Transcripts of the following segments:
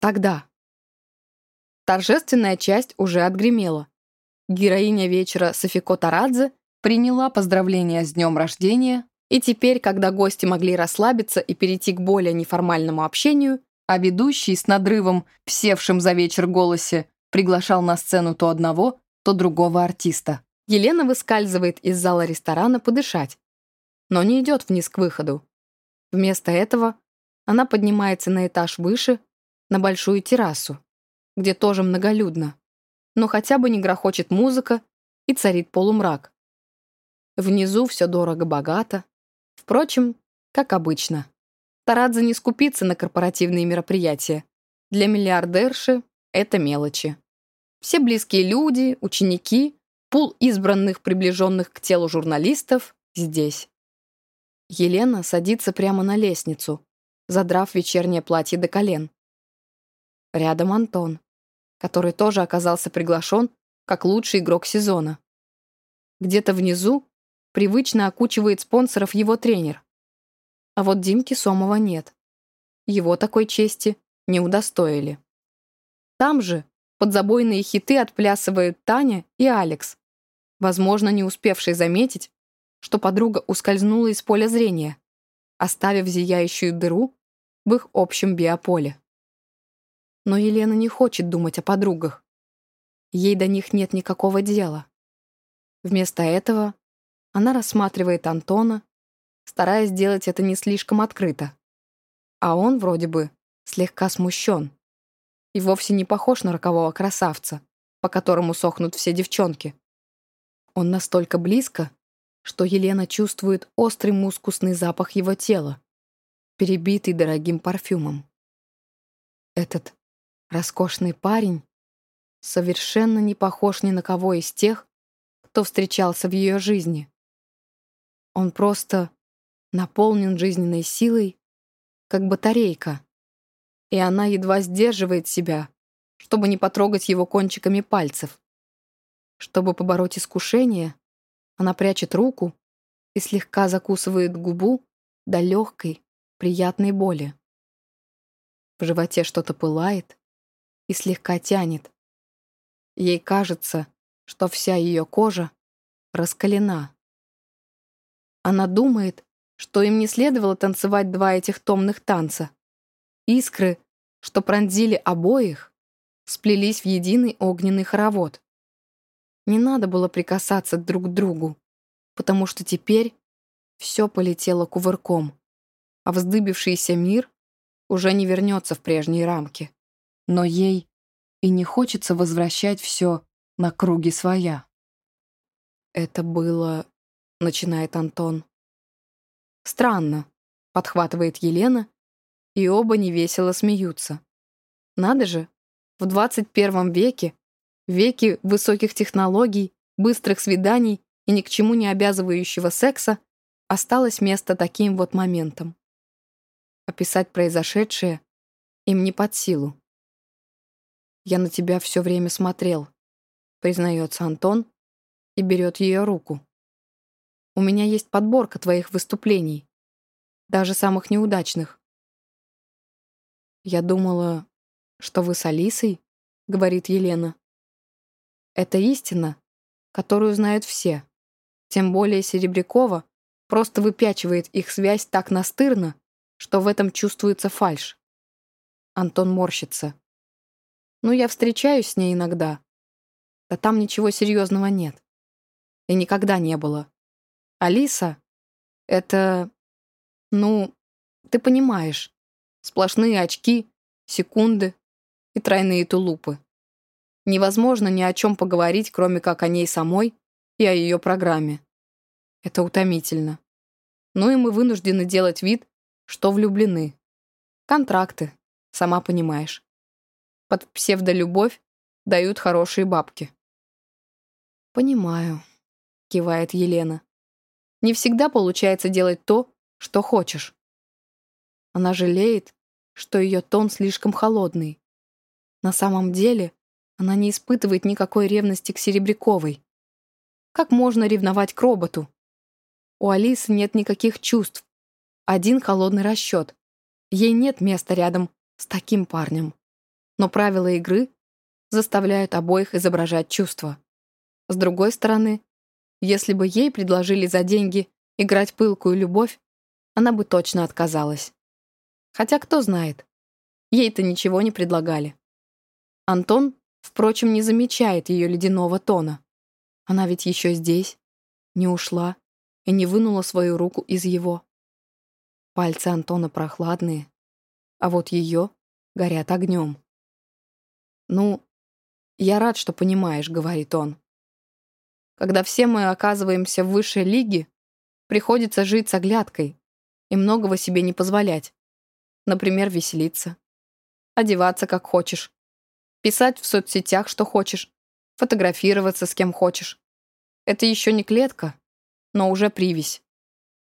Тогда. Торжественная часть уже отгремела. Героиня вечера Софико Тарадзе приняла поздравления с днем рождения, и теперь, когда гости могли расслабиться и перейти к более неформальному общению, а ведущий с надрывом, всевшим за вечер голосе, приглашал на сцену то одного, то другого артиста. Елена выскальзывает из зала ресторана подышать, но не идет вниз к выходу. Вместо этого она поднимается на этаж выше, на большую террасу, где тоже многолюдно, но хотя бы не грохочет музыка и царит полумрак. Внизу все дорого-богато. Впрочем, как обычно. Тарадзе не скупится на корпоративные мероприятия. Для миллиардерши это мелочи. Все близкие люди, ученики, пул избранных, приближенных к телу журналистов здесь. Елена садится прямо на лестницу, задрав вечернее платье до колен. Рядом Антон, который тоже оказался приглашен как лучший игрок сезона. Где-то внизу привычно окучивает спонсоров его тренер. А вот Димки Сомова нет. Его такой чести не удостоили. Там же под забойные хиты отплясывают Таня и Алекс, возможно, не успевшие заметить, что подруга ускользнула из поля зрения, оставив зияющую дыру в их общем биополе. Но Елена не хочет думать о подругах. Ей до них нет никакого дела. Вместо этого она рассматривает Антона, стараясь сделать это не слишком открыто. А он вроде бы слегка смущен и вовсе не похож на рокового красавца, по которому сохнут все девчонки. Он настолько близко, что Елена чувствует острый мускусный запах его тела, перебитый дорогим парфюмом. Этот роскошный парень совершенно не похож ни на кого из тех, кто встречался в ее жизни. Он просто наполнен жизненной силой, как батарейка, и она едва сдерживает себя, чтобы не потрогать его кончиками пальцев. Чтобы побороть искушение, она прячет руку и слегка закусывает губу до легкой, приятной боли. В животе что-то пылает и слегка тянет. Ей кажется, что вся ее кожа раскалена. Она думает, что им не следовало танцевать два этих томных танца. Искры, что пронзили обоих, сплелись в единый огненный хоровод. Не надо было прикасаться друг к другу, потому что теперь все полетело кувырком, а вздыбившийся мир уже не вернется в прежние рамки. Но ей и не хочется возвращать все на круги своя. «Это было...» — начинает Антон. «Странно», — подхватывает Елена, и оба невесело смеются. «Надо же, в 21 веке веки высоких технологий, быстрых свиданий и ни к чему не обязывающего секса осталось место таким вот моментам. Описать произошедшее им не под силу. «Я на тебя все время смотрел», — признается Антон и берет ее руку. «У меня есть подборка твоих выступлений, даже самых неудачных». «Я думала, что вы с Алисой», — говорит Елена. Это истина, которую знают все. Тем более Серебрякова просто выпячивает их связь так настырно, что в этом чувствуется фальшь. Антон морщится. Ну, я встречаюсь с ней иногда. Да там ничего серьезного нет. И никогда не было. Алиса — это... Ну, ты понимаешь. Сплошные очки, секунды и тройные тулупы. Невозможно ни о чем поговорить, кроме как о ней самой и о ее программе. Это утомительно. Ну и мы вынуждены делать вид, что влюблены. Контракты, сама понимаешь. Под псевдолюбовь дают хорошие бабки. «Понимаю», — кивает Елена. «Не всегда получается делать то, что хочешь». Она жалеет, что ее тон слишком холодный. На самом деле она не испытывает никакой ревности к Серебряковой. Как можно ревновать к роботу? У Алисы нет никаких чувств. Один холодный расчет. Ей нет места рядом с таким парнем. Но правила игры заставляют обоих изображать чувства. С другой стороны, если бы ей предложили за деньги играть пылкую любовь, она бы точно отказалась. Хотя кто знает, ей-то ничего не предлагали. Антон, впрочем, не замечает ее ледяного тона. Она ведь еще здесь, не ушла и не вынула свою руку из его. Пальцы Антона прохладные, а вот ее горят огнем. «Ну, я рад, что понимаешь», — говорит он. «Когда все мы оказываемся в высшей лиге, приходится жить с оглядкой и многого себе не позволять. Например, веселиться, одеваться как хочешь, писать в соцсетях, что хочешь, фотографироваться с кем хочешь. Это еще не клетка, но уже привязь.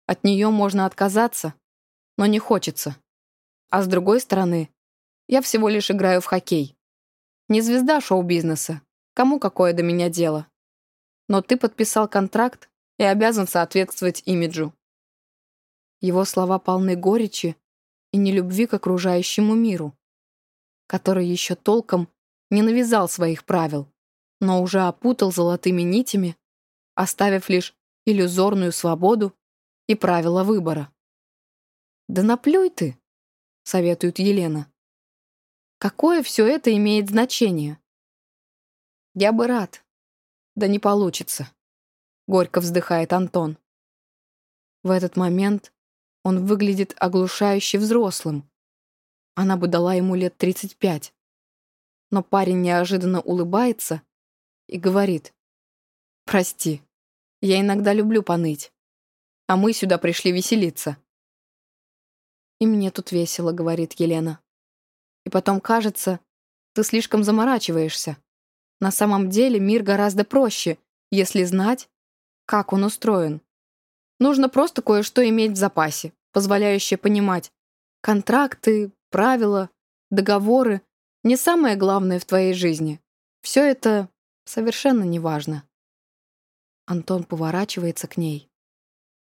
От нее можно отказаться, но не хочется. А с другой стороны, я всего лишь играю в хоккей. Не звезда шоу-бизнеса. Кому какое до меня дело? Но ты подписал контракт и обязан соответствовать имиджу. Его слова полны горечи и нелюбви к окружающему миру, который еще толком не навязал своих правил, но уже опутал золотыми нитями, оставив лишь иллюзорную свободу и правила выбора. «Да наплюй ты!» — советует Елена. «Какое все это имеет значение?» «Я бы рад. Да не получится», — горько вздыхает Антон. В этот момент он выглядит оглушающе взрослым. Она бы дала ему лет 35. Но парень неожиданно улыбается и говорит. «Прости, я иногда люблю поныть. А мы сюда пришли веселиться». «И мне тут весело», — говорит Елена. «И потом кажется, ты слишком заморачиваешься. На самом деле мир гораздо проще, если знать, как он устроен. Нужно просто кое-что иметь в запасе, позволяющее понимать. Контракты, правила, договоры — не самое главное в твоей жизни. Все это совершенно неважно. Антон поворачивается к ней.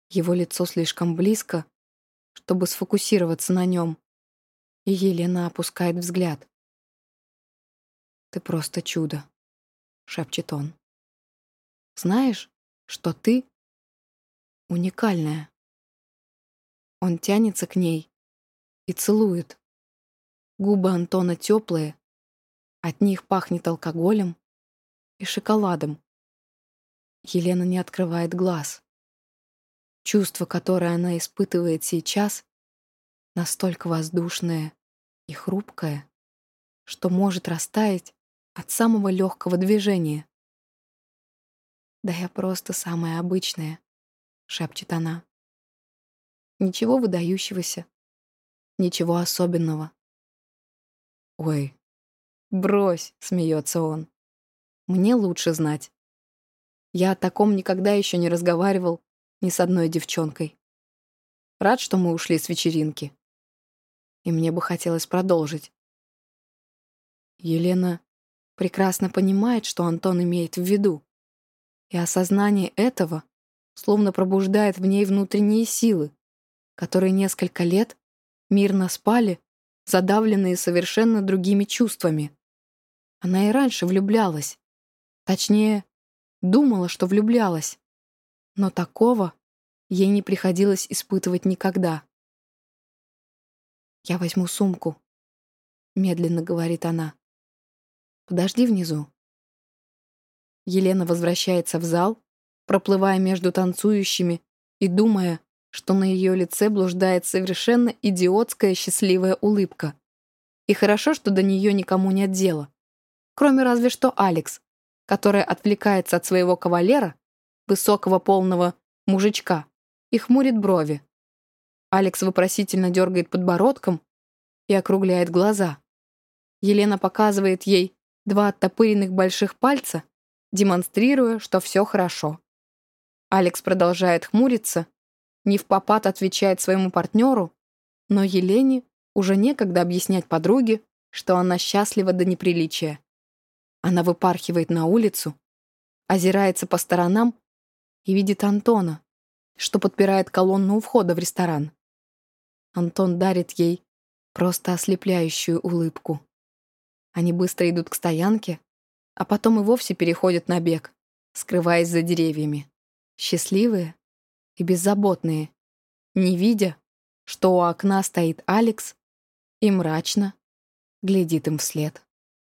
Его лицо слишком близко, чтобы сфокусироваться на нем. Елена опускает взгляд. «Ты просто чудо», — шепчет он. «Знаешь, что ты уникальная?» Он тянется к ней и целует. Губы Антона теплые, от них пахнет алкоголем и шоколадом. Елена не открывает глаз. Чувство, которое она испытывает сейчас, настолько воздушное и хрупкое, что может растаять от самого легкого движения. «Да я просто самая обычная», — шепчет она. «Ничего выдающегося, ничего особенного». «Ой, брось», — смеется он. «Мне лучше знать. Я о таком никогда еще не разговаривал ни с одной девчонкой. Рад, что мы ушли с вечеринки. И мне бы хотелось продолжить. Елена прекрасно понимает, что Антон имеет в виду. И осознание этого словно пробуждает в ней внутренние силы, которые несколько лет мирно спали, задавленные совершенно другими чувствами. Она и раньше влюблялась. Точнее, Думала, что влюблялась. Но такого ей не приходилось испытывать никогда. «Я возьму сумку», — медленно говорит она. «Подожди внизу». Елена возвращается в зал, проплывая между танцующими и думая, что на ее лице блуждает совершенно идиотская счастливая улыбка. И хорошо, что до нее никому нет дела. Кроме разве что Алекс, которая отвлекается от своего кавалера, высокого полного мужичка, и хмурит брови. Алекс вопросительно дергает подбородком и округляет глаза. Елена показывает ей два оттопыренных больших пальца, демонстрируя, что все хорошо. Алекс продолжает хмуриться, не в попад отвечает своему партнеру, но Елене уже некогда объяснять подруге, что она счастлива до неприличия. Она выпархивает на улицу, озирается по сторонам и видит Антона, что подпирает колонну у входа в ресторан. Антон дарит ей просто ослепляющую улыбку. Они быстро идут к стоянке, а потом и вовсе переходят на бег, скрываясь за деревьями. Счастливые и беззаботные, не видя, что у окна стоит Алекс и мрачно глядит им вслед.